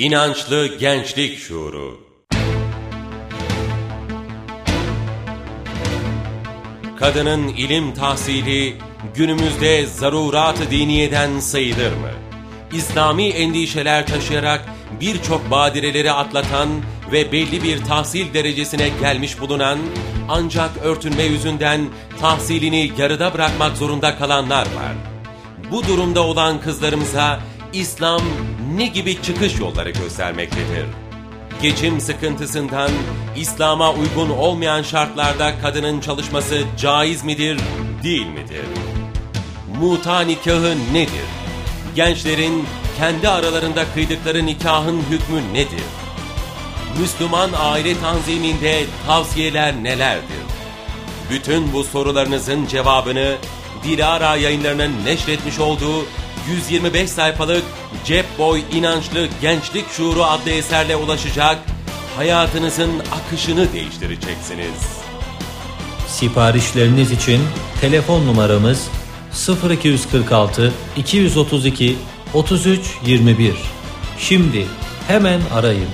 İnançlı Gençlik Şuuru Kadının ilim tahsili günümüzde zarurat-ı diniyeden sayılır mı? İslami endişeler taşıyarak birçok badireleri atlatan ve belli bir tahsil derecesine gelmiş bulunan ancak örtünme yüzünden tahsilini yarıda bırakmak zorunda kalanlar var. Bu durumda olan kızlarımıza İslam ne gibi çıkış yolları göstermektedir? Geçim sıkıntısından İslam'a uygun olmayan şartlarda kadının çalışması caiz midir, değil midir? Muta nikahı nedir? Gençlerin kendi aralarında kıydıkları nikahın hükmü nedir? Müslüman aile tanziminde tavsiyeler nelerdir? Bütün bu sorularınızın cevabını Dilara yayınlarının neşretmiş olduğu 125 sayfalık Cep Boy İnançlı Gençlik Şuuru adlı eserle ulaşacak, hayatınızın akışını değiştireceksiniz. Siparişleriniz için telefon numaramız 0246 232 33 21. Şimdi hemen arayın.